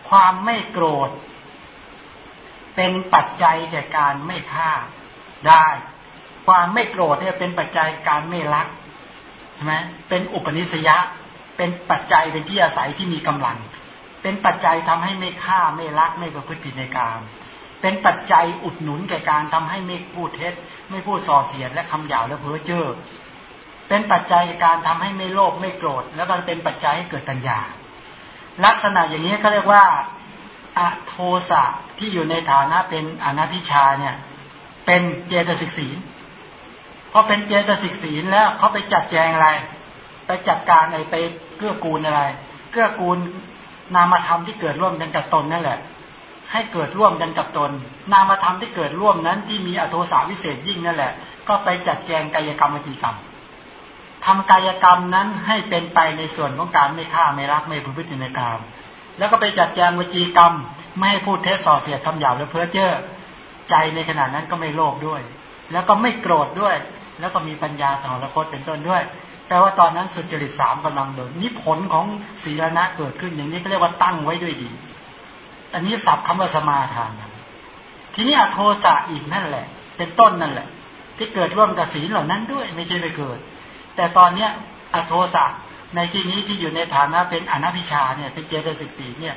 ความไม่โกรธ เป็นปัจจัยแก่การไม่ฆ่าได้ ความไม่โกรธเนี่ยเป็นปัจจัยการไม่รักใช่ไหมเป็นอุปนิสัยะเป็นปัจจัยเป็นที่อาศัยที่มีกำลัง เป็นปัจจัยทำให้ไม่ฆ่าไม่รักไม่ประพฤติผิดในกามเป็นปัจจัยอุดหนุนแก่การทำให้ไม่พูดเท็จ ไม่พูดส่อเสียดและคำหยาบและเพ้อเจ้อเป็นปัจจัยการทำให้ไม่โลภไม่โกรธ แล้วก็เป็นปัจจัยให้เกิดปัญญา ลักษณะอย่างนี้เขาเรียกว่าอโทสะที่อยู่ในฐานะเป็นอนัพิชาเนี่ย เป็นเจตสิกศีลพอเป็นเจตสิกศีลแล้วเขาไปจัดแจงอะไร ไปจัดการอะไรไปเกื้อกูลอะไร เกื้อกูล นามธรรมที่เกิดร่วมกันกับตนนั่นแหละ ให้เกิดร่วมกันกับตน นามธรรมที่เกิดร่วมนั้นที่มีอโทสาวิเศษยิ่งนั่นแหละ ก็ไปจัดแจงกายกรรมวิจีกรรมทำกายกรรมนั้นให้เป็นไปในส่วนของการไม่ฆ่าไม่รักไม่พูดในกรรมแล้วก็ไปจัดแจงวจีกรรม ไม่ให้พูดเท็จส่อเสียดคำหยาบและเพ้อเจ้อใจในขณะนั้นก็ไม่โลภด้วย แล้วก็ไม่โกรธด้วย แล้วก็มีปัญญาสารคตเป็นต้นด้วย แปลว่าตอนนั้นสุจริตสามกำลังเดินนี่ผลของศีลนะเกิดขึ้นอย่างนี้ก็เรียกว่าตั้งไว้ด้วยดี อันนี้สับคำว่าสมาทาน ทีนี้อโทสะอีกนั่นแหละ เป็นต้นนั่นแหละ ที่เกิดร่วมกับศีลเหล่านั้นด้วยไม่ใช่ไม่เกิด แต่ตอนเนี้ยอโทสะในที่นี้ที่อยู่ในฐานะเป็นอนัพิชาเนี่ยเป็นเจตสิกสีเนี่ย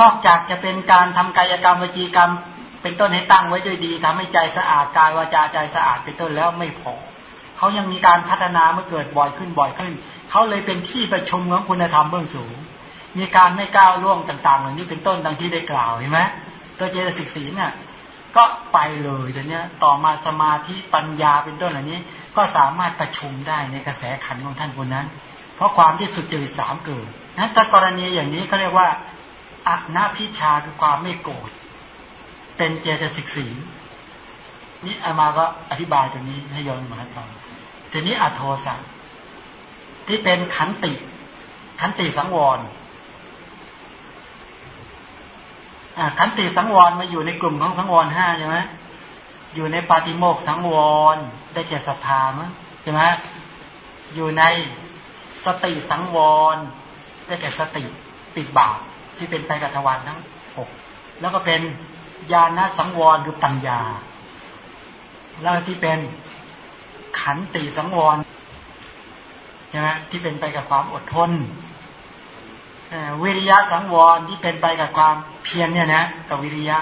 นอกจากจะเป็นการทำกายกรรมวจีกรรม เป็นต้นให้ตั้งไว้ด้วยดีทำให้ใจสะอาดกายวาจาใจสะอาดเป็นต้นแล้วไม่พอ เขายังมีการพัฒนาเมื่อเกิดบ่อยขึ้นบ่อยขึ้น เขาเลยเป็นที่ประชุมของคุณธรรมเบื้องสูง มีการไม่ก้าวล่วงต่างๆเหล่านี้เป็นต้นดังที่ได้กล่าวเห็นไหมตัวเจตสิกสีเนี่ยก็ไปเลยเดี๋ยวนี้ยต่อมาสมาธิปัญญาเป็นต้นเหล่านี้ ก็สามารถประชุมได้ในกระแสขันของท่านคนนั้น เพราะความที่สุดจริตสามเกิดนั้นถ้ากรณีอย่างนี้เขาเรียกว่าอันาพิชาคือความไม่โกรธเป็นเจตสิกสีนี่อามาก็อธิบายตรงนี้ให้ยอมมาฟัง ทีนี้อโทสัที่เป็นขันติ ขันติสังวรขันติสังวรมาอยู่ในกลุ่มของสังวรห้าใช่ไหมอยู่ในปาติโมกสังวร ได้แก่ศรัทธามั้งใช่ไหมอยู่ในสติสังวร ได้แก่สติปิดบาปที่เป็นไปกับทวารทั้งหกแล้วก็เป็นญาณสังวรคือปัญญา แล้วที่เป็น ขันติสังวรใช่ไหมที่เป็นไปกับความอดทนวิริยะสังวรที่เป็นไปกับความเพียรเนี่ยนะกับวิริยะ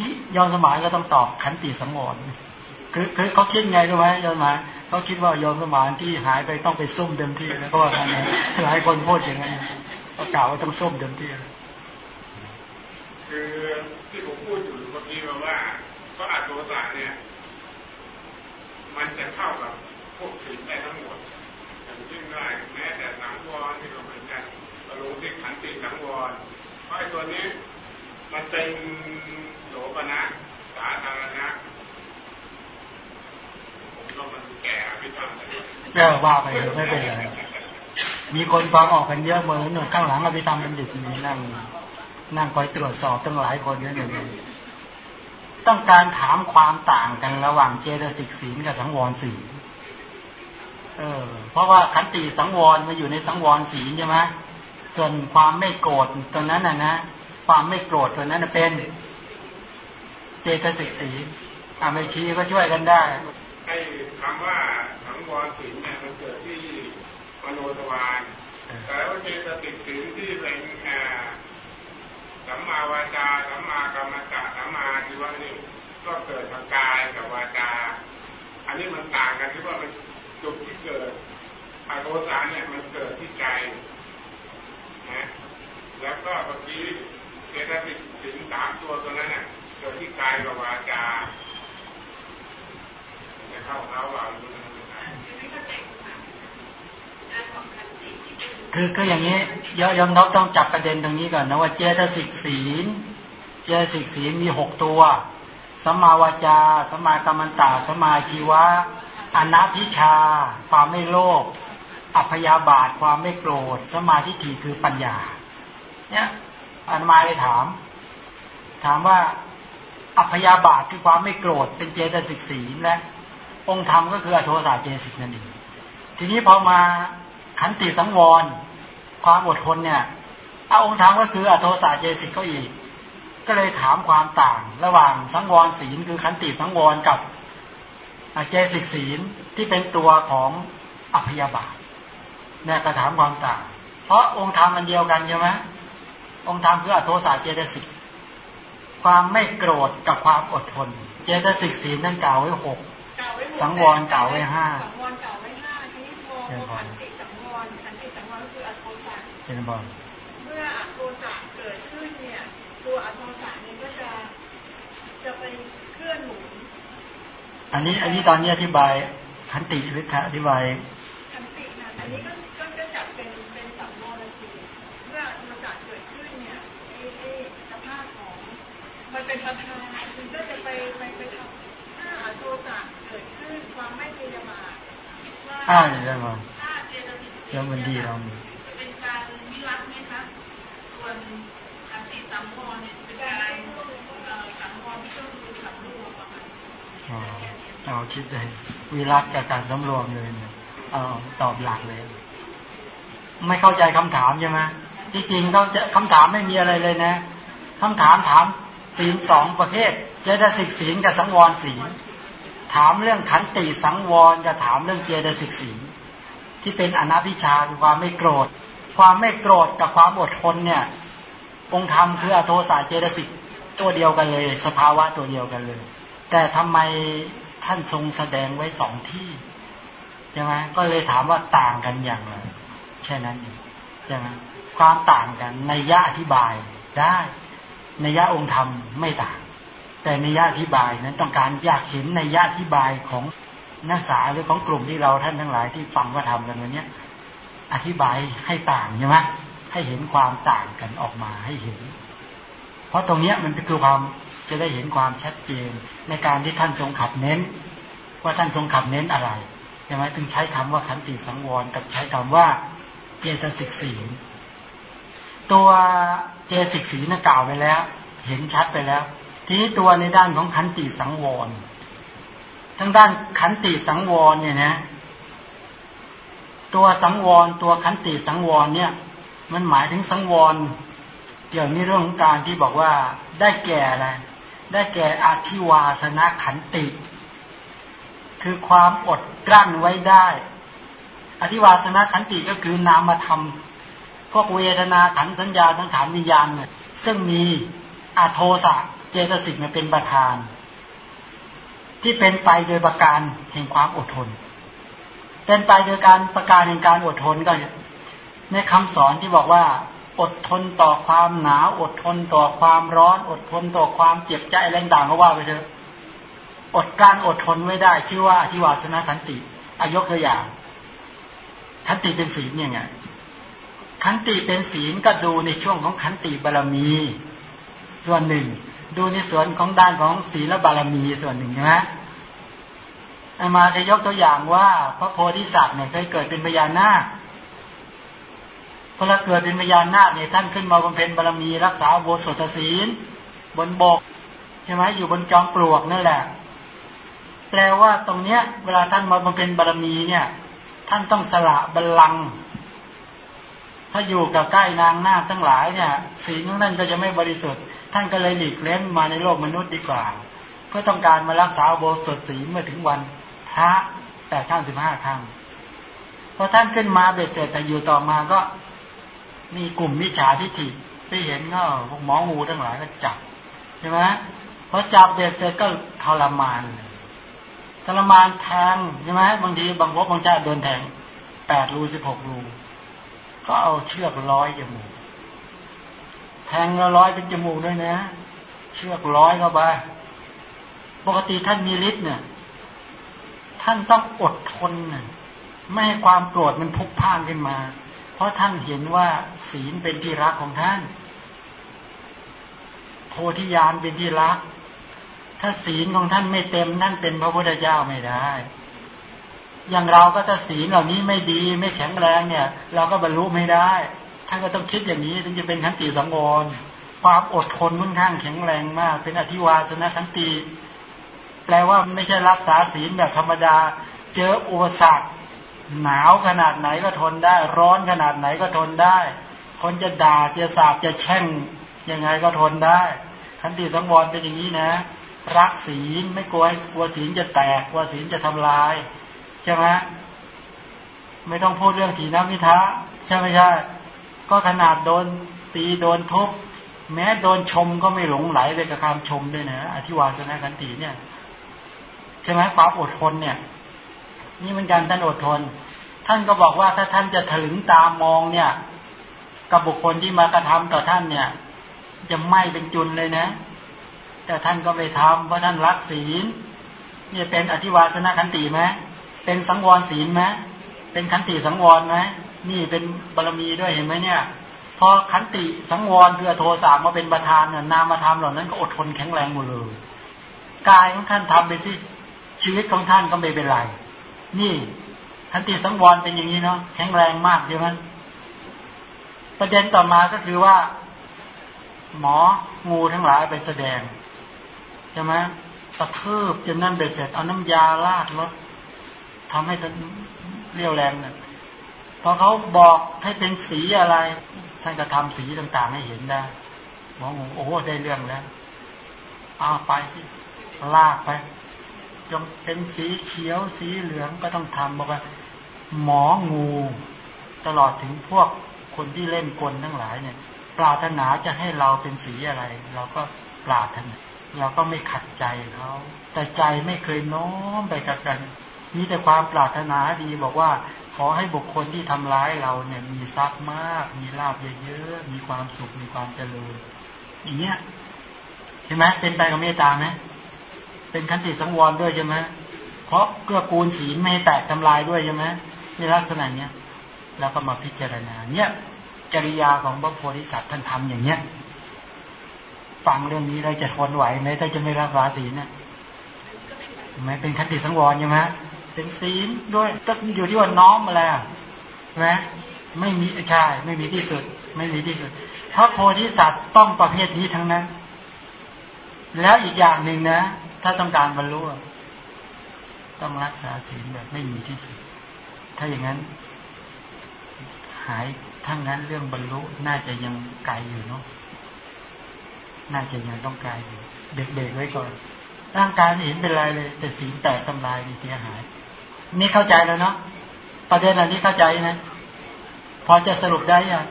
นี่ยอนสมัยก็ต้องตอบขันติสังวรคือคือเขาคิดไงรู้ไหมยอนสมัยเขาคิดว่ายอนสมัยที่หายไปต้องไปซุ่มเดิมที่แล้วก็ว่าไงหลายคนพูดอย่างนั้นก็กล่าวว่าต้องซุ่มเดิมที่คือที่ผมพูดอยู่เมื่อกี้ว่าพระอัตโตสาเนี่ย มันจะเข้ากับพวกสิ่งได้ทั้งหมดอย่างยิ่งได้แม้แต่สังวรที่เราเหมือนกันรู้ที่ขันติสังวรเพราะไอ้ตัวนี้มันเป็นโสปนะสาธารณะผมต้องมันแก่พิธามก่ว่าไปไม่เป็นไรมีคนฟังออกกันเยอะเหมือนหนึ่งข้างหลังอภิธรรมเป็นเดิบนั่งนั่งคอยตรวจสอบตั้งหลายคนนั่นเอง ต้องการถามความต่างกันระหว่างเจตสิกศีลกับสังวรศีลเออ เพราะว่าขันติสังวรมาอยู่ในสังวรศีลใช่ไหมส่วนความไม่โกรธตัวนั้นนะนะความไม่โกรธตัวนั้นเป็นเจตสิกสีอาไม่ชี้ก็ช่วยกันได้ไอ้คำว่าสังวรศีลเนี่ยมันเกิดที่มโนทวารแต่ว่าเจตสิกศีลที่เป็น สัมมาวาจาสัมมากรรมตะสัมมาชีวะนี่ก็เกิดทางกายกับวาจา อันนี้มันต่างกันที่ว่ามันจุดที่เกิดอโทสาเนี่ยมันเกิดที่ใจนะแล้วก็เมื่อกี้เจตสิกสินสามตัวตัวนั้นเนี่ยเกิดที่กายกับวาจาจะเข้าเขาว่าคือคื คืออย่างนี้ยยมนบต้องจับประเด็นตรงนี้ก่อนนะว่าเจตสิกศีล เจตสิกศีลมีหกตัวสัมมาวาจาสัมมากรรมตาสัมมาชีวะอนัพิชา ความไม่โลภอัพยาบาทความไม่โกรธสมาธิถี่คือปัญญา เนี่ยอันมาเลยถาม ถามว่าอัพยาบาทคือความไม่โกรธเป็นเจตสิกศีลและองค์ธรรมก็คืออโทสาเจสิกนั่นเองทีนี้พอมา ขันติสังวร ความอดทนเนี่ยอาองค์ธรรมก็คืออโทสาเจสิกก็อีก ก็เลยถามความต่าง ระหว่างสังวรศีลคือขันติสังวรกับเจสิกศีลที่เป็นตัวของอัพยาบาทเนี่ยก็ถามความต่าง เพราะองค์ธรรมมันเดียวกันใช่ไหมองค์ธรรมคืออโทสาเจตสิกความไม่โกรธกับความอดทน เจตสิกศีลนั่นกล่าวไว้หกสังวรกล่าวไว้ห้าสังวรกล่าวไว้ห้าทีนี้พอ เป็นบอลเมื่ออโทสะเกิดขึ้นเนี่ย ตัวอโทสะนี้ก็จะจะไปเคลื่อนหมุนอันนี้อันนี้ตอนนี้อธิบายขันติหรืออธิบายขันตินะอันนี้ก็ก็จะจับเป็นเป็นสัมโมลสีเมื่อโทสะเกิดขึ้นเนี่ยไอ้ไอ้สภาพของมันเป็นประธานมันก็จะไปไปไปทำถ้าอโทสะเกิดขึ้นความไม่พยาบาทอ่าใช่ไหมเรื่องมันดีเราเป็นการวิรัตไหมคะส่วนขันติ สัมโมเนี่ยเป็นการสัมโมที่ก็คือสัมรวมอะค่ะเอาคิดเลยวิรัตกับการสำรวมเลยเนี่ยเอาตอบหลักเลย ไม่เข้าใจคำถามใช่ไหมที่จริงต้องจะคำถามไม่มีอะไรเลยนะคำถามถามศีลสองประเภท เจตสิกศีลกับสังวรศีลถามเรื่องขันติสังวรกับถามเรื่องเจตสิกศีลที่เป็นอนัพิชาคือความไม่โกรธ ความไม่โกรธกับความอดทนเนี่ย องค์ธรรมคืออโทสาเจตสิกตัวเดียวกันเลย สภาวะตัวเดียวกันเลย แต่ทำไมท่านทรงแสดงไว้สองที่ใช่ไหมก็เลยถามว่าต่างกันอย่างไรแค่นั้นเองใช่ไหมความต่างกันในยะอธิบายได้ในยะองค์ธรรมไม่ต่าง แต่ในยะอธิบายนั้นต้องการอยากเห็นในยะอธิบายของนักศึกษาหรือของกลุ่มที่เราท่านทั้งหลายที่ฟังว่าทำกันวันนี้อธิบายให้ต่างใช่ไหม ให้เห็นความต่างกันออกมาให้เห็น เพราะตรงนี้มันคือความจะได้เห็นความชัดเจน ในการที่ท่านทรงขับเน้น ว่าท่านทรงขับเน้นอะไรใช่ไหมถึงใช้คำว่าขันติสังวรกับใช้คำว่าเจตสิกสีตัวเจสิกสีน่ะกล่าวไปแล้ว เห็นชัดไปแล้ว ทีนี้ตัวในด้านของขันติสังวรทั้งด้านขันติสังวรเนี่ยนะ ตัวสังวรตัวขันติสังวรเนี่ย มันหมายถึงสังวรเกี่ยวในเรื่องของการที่บอกว่าได้แก่อะไรได้แก่อธิวาสนาขันติ คือความอดกลั้นไว้ได้อธิวาสนาขันติก็คือนามธรรมพวกเวทนาขันสัญญาทั้งฐานวิญญาณเนี่ยซึ่งมีอาโทสะเจตสิกมาเป็นประธาน ที่เป็นไปโดยประการแห่งความอดทน เป็นไปโดยการประการแห่งการอดทนก็ ในคำสอนที่บอกว่า อดทนต่อความหนาว อดทนต่อความร้อน อดทนต่อความเจ็บใจแรงด่างก็ว่าไปเถอะอดการอดทนไม่ได้ ชื่อว่าอธิวาสนาขันติอายกตัวอย่างขันติเป็นศีลยังไงขันติเป็นศีลก็ดูในช่วงของขันติบารมี ส่วนหนึ่ง ดูในส่วนของด้านของศีลบารมีส่วนหนึ่งใช่ไหมมาจะยกตัวอย่างว่า พระโพธิสัตว์เนี่ยเคยเกิดเป็นพญานาค พอเราเกิดเป็นพญานาคเนี่ยท่านขึ้นมาบำเพ็ญบารมีรักษาโบสถศีล บนบกใช่ไหมอยู่บนจอมปลวกนั่นแหละ แปลว่าตรงเนี้ย เวลาท่านมาบำเพ็ญบารมีเนี่ย ท่านต้องสละบัลลังก์ถ้าอยู่กับใกล้นางนาคทั้งหลายเนี่ยศีลนั่นก็จะไม่บริสุทธิ์ ท่านก็เลยหลีกเล้นมาในโลกมนุษย์ดีกว่า เพื่อต้องการมารักษาโบสถศีลเมื่อถึงวันพระแปดข้างสิบห้าครั้งพอท่านขึ้นมาเบ็ดเสร็จแต่อยู่ต่อมาก็ มีกลุ่มมิจฉาทิฏฐิไปเห็นก็พวกหมองูทั้งหลายก็จับใช่ไหมพอจับเบ็ดเสร็จก็ทรมานทรมานแทงใช่ไหมบางทีบางพวกบางเจ้าโดนแทงแปดรูสิบหกรูก็เอาเชือกร้อยจมูกแทงล้วร้อยเป็นจมูกด้วยนะ เชือกร้อยเข้าไปปกติท่านมีฤทธิ์เนี่ย ท่านต้องอดทนน่ไม่ให้ความโกรธมันพุกพ่านขึ้นมา เพราะท่านเห็นว่าศีลเป็นที่รักของท่าน โพธิญาณเป็นที่รัก ถ้าศีลของท่านไม่เต็มท่านเป็นพระพุทธเจ้าไม่ได้ อย่างเราก็ถ้าศีลเหล่านี้ไม่ดีไม่แข็งแรงเนี่ย เราก็บรรลุไม่ได้ท่านก็ต้องคิดอย่างนี้ถึงจะเป็นขันติสังวรความอดทนค่อนข้างแข็งแรงมาก เป็นอธิวาสนะขันติแปลว่าไม่ใช่รักษาศีลแบบธรรมดา เจออุปสรรค หนาวขนาดไหนก็ทนได้ ร้อนขนาดไหนก็ทนได้ คนจะด่าจะสาบจะแช่งยังไงก็ทนได้ขันติสังวรเป็นอย่างนี้นะ รักศีลไม่กลัวกลัวศีลจะแตกกลัวศีลจะทำลายใช่ไหมไม่ต้องพูดเรื่องถีน้ำมิทะใช่ไหมใช่ก็ขนาดโดนตีโดนทุบแม้โดนชมก็ไม่หลงไหลเลยกับคำชมด้วยนะอธิวาสนากันตีเนี่ยใช่ไหมความอดทนเนี่ย นี่มันการท่านอดทน ท่านก็บอกว่าถ้าท่านจะถลึงตามองเนี่ย กับบุคคลที่มากระทำต่อท่านเนี่ย จะไม่เป็นจุนเลยนะ แต่ท่านก็ไปทำเพราะท่านรักศีลนี่เป็นอธิวาสนาคันติไหมเป็นสังวรศีลไหมเป็นคันติสังวรไหมนี่เป็นบารมีด้วยเห็นไหมเนี่ยพอขันติสังวรเพื่อโทสามมาเป็นประธานเนี่ยนามธรรมเหล่านั้นก็อดทนแข็งแรงหมดเลยกายของท่านทำไปสิชีวิตของท่านก็ไม่เป็นไร นี่ขันติสังวรเป็นอย่างนี้เนาะแข็งแรงมากใช่ไหมประเด็นต่อมาก็คือว่า หมองูทั้งหลายไปแสดงใช่ไหมสะเทืบจนนั่นเบ็ดเสร็จเอาน้ำยาลาดรถทำให้เรียวแรงเนี่ยพอเขาบอกให้เป็นสีอะไร ท่านก็ทำสีต่างๆให้เห็นได้หมองูโอ้ได้เรื่องแล้วเอาไปลากไป จงเป็นสีเขียวสีเหลืองก็ต้องทำบอกว่า หมองูตลอดถึงพวกคนที่เล่นกลทั้งหลายเนี่ย ปรารถนาจะให้เราเป็นสีอะไร เราก็ปรารถนาเราก็ไม่ขัดใจเขาแต่ใจไม่เคยโน้มไปกับกันมีแต่ความปรารถนาดีบอกว่า ขอให้บุคคลที่ทำร้ายเราเนี่ย มีทรัพย์มาก มีลาบเยอะๆมีความสุขมีความเจริญอย่างเงี้ยใช่ไหมเป็นไปกับเมตตาไหม เป็นขันติสังวรด้วยใช่ไหมเพราะเกื้อกูลศีลไม่แตกทำลายด้วยใช่ไหมในลักษณะเนี้ยแล้วก็มาพิจารณา เนี่ยจริยาของพระโพธิสัตว์ท่านทำอย่างเนี้ยฟังเรื่องนี้เราจะทนไหวไหมถ้าจะไม่รักษาศีลเนี่ยไม่เป็นขันติสังวรใช่ไหมเป็นศีลด้วยก็อยู่ที่ว่าน้อมมาแล้วนะไม่มีใช่ไม่มีที่สุด ไม่มีที่สุดพระโพธิสัตว์ต้องประเภทนี้ทั้งนั้น แล้วอีกอย่างหนึ่งนะ ถ้าต้องการบรรลุต้องรักษาศีลแบบไม่มีที่สุด ถ้าอย่างนั้น หายทั้งนั้นเรื่องบรรลุน่าจะยังไกลอยู่เนาะน่าจะยังต้องไกลอยู่เด็กๆไว้ก่อน ร่างกายไม่เห็นเป็นไรเลย แต่ศีลแตกทำลายมีเสียหาย นี่เข้าใจแล้วเนาะประเด็นอันนี้เข้าใจนะพอจะสรุปได้ยัง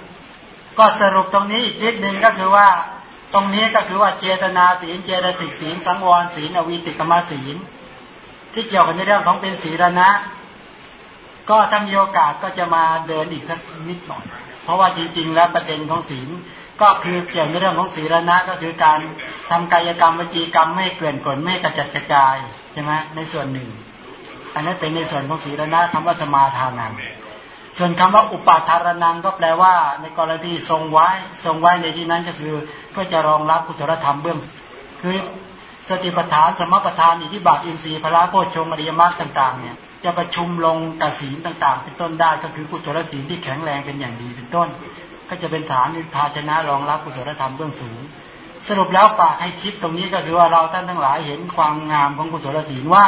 ก็สรุปตรงนี้อีกนิดนึงก็คือว่า ตรงนี้ก็คือว่าเจตนาศีล เจตสิกศีล สังวรศีล อวิติกรรมศีล ที่เกี่ยวกับในเรื่องของเป็นศีลนะ ก็ถ้ามีโอกาสก็จะมาเดินอีกสักนิดหน่อย เพราะว่าจริง ๆ แล้วประเด็นของศีลก็คือเกี่ยวในเรื่องของศีลนะก็คือการทำกายกรรมวิจีกรรมไม่เกลื่อนกลนไม่กระจัดกระจายใช่ไหมในส่วนหนึ่ง อันนั้นเป็นในส่วนของศีลนะคำว่าสมาทานัง ส่วนคำว่าอุปาทารนังก็แปลว่า ในกรณีทรงไว้ทรงไว้ในที่นั้นก็คือเพื่อจะรองรับกุศลธรรมเบื้องคือสติปัฏฐานสมปัฏฐานอิทธิบาทอินทรีย์พระโพชงอริยมรรคต่าง ๆ เนี่ย จะประชุมลงกับศีลต่าง ๆ เป็นต้นได้ก็คือกุศลศีลที่แข็งแรงเป็นอย่างดีเป็นต้น ก็จะเป็นฐานภาชนะรองรับกุศลธรรมเบื้องสูง สรุปแล้วฝากให้คิดตรงนี้ก็คือว่าเราท่านทั้งหลายเห็นความงามของกุศลศีลว่า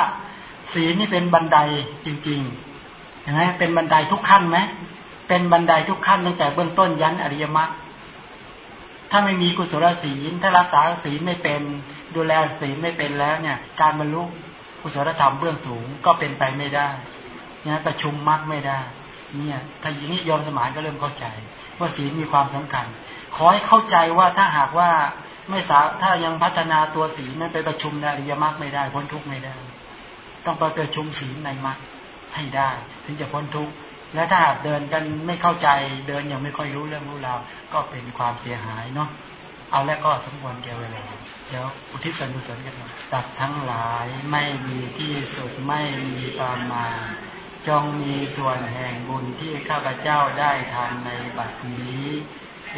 ศีลนี่เป็นบันไดจริง ๆ ห็นไหมเป็นบันไดทุกขั้นไหมเป็นบันไดทุกขั้นตั้งแต่เบื้องต้นยันอริยมรรคถ้าไม่มีกุศลศีล ถ้ารักษาศีลไม่เป็นดูแลศีลไม่เป็นแล้วเนี่ย การบรรลุกุศลธรรมเบื้องสูงก็เป็นไปไม่ได้นะประชุมมรรคไม่ได้ เนี่ยถ้าอย่างนี้ยอมสมานก็เริ่มเข้าใจ ว่าศีลมีความสำคัญ ขอให้เข้าใจว่าถ้าหากว่าไม่สาถ้ายังพัฒนาตัวศีลนั้นไปประชุมในอริยมรรคไม่ได้พ้นทุกข์ไม่ได้ ต้องไปประชุมศีลในมรรค ให้ได้ ถึงจะพ้นทุกข์และถ้าเดินกันไม่เข้าใจเดินยังไม่ค่อยรู้เรื่องรู้ราวก็เป็นความเสียหายเนาะเอาแล้วก็สมควรแก่เวลาเดี๋ยวอุทิศส่วนกุศลกันสัตว์ทั้งหลายไม่มีที่สุดไม่มีประมาณจงมีส่วนแห่งบุญที่ข้าพเจ้าได้ทำในบัดนี้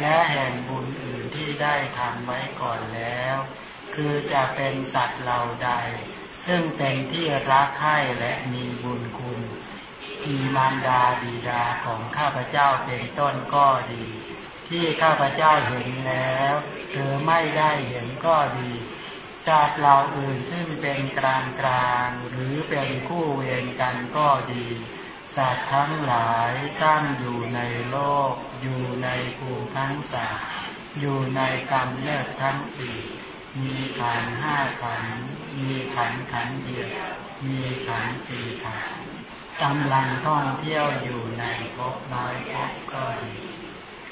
และแห่งบุญอื่นที่ได้ทำไว้ก่อนแล้ว คือจะเป็นสัตว์เราใด ซึ่งเป็นที่รักใคร่และมีบุญคุณมีมารดาบิดาของข้าพเจ้าเป็นต้นก็ดี ที่ข้าพเจ้าเห็นแล้วเธอไม่ได้เห็นก็ดีจากเราอื่นซึ่งเป็นกลางกลางหรือเป็นคู่เวรกันก็ดีสัตว์ทั้งหลายตั้งอยู่ในโลก อยู่ในภูมิทั้งสามอยู่ในกรรมเนิดทั้งสี่ มีขันห้าขัน มีขันขันเดียว มีขันสี่ขันกำลังท่องเที่ยวอยู่ในภพน้อยภพก็ดี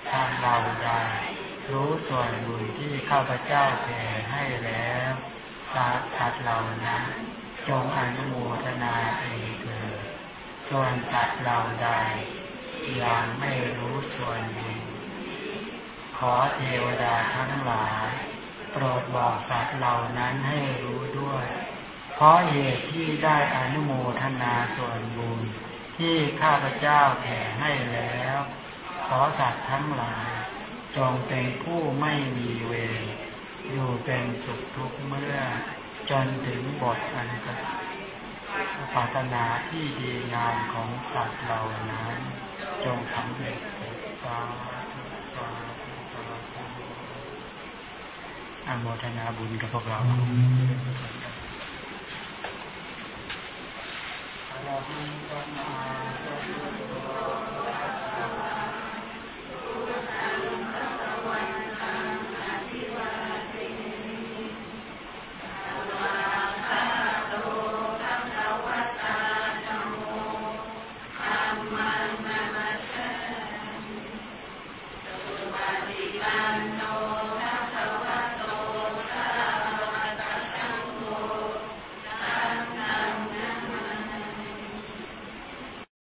ถ้าเราได้รู้ส่วนบุญที่ข้าพเจ้าแผ่ให้แล้วสาสัตว์เหล่านั้นจงอนุโมทนาเองเถิดส่วนสัตว์เหล่าใดยังไม่รู้ส่วนบุญขอเทวดาทั้งหลาย โปรดบอกสัตว์เหล่านั้นให้รู้ด้วย เพราะเหตุที่ได้อนุโมทนาส่วนบุญที่ข้าพเจ้าแผ่ให้แล้ว ขอสัตว์ทั้งหลาย จงเป็นผู้ไม่มีเวรอยู่เป็นสุขทุกเมื่อ จนถึงบทอันกปรารถนาที่ดีงามของสัตว์เหล่านั้น จงสำเร็จสาธุ အမောဒနာဘူးတပုဂ္ဂလာဘူးအလောကိကမဟာ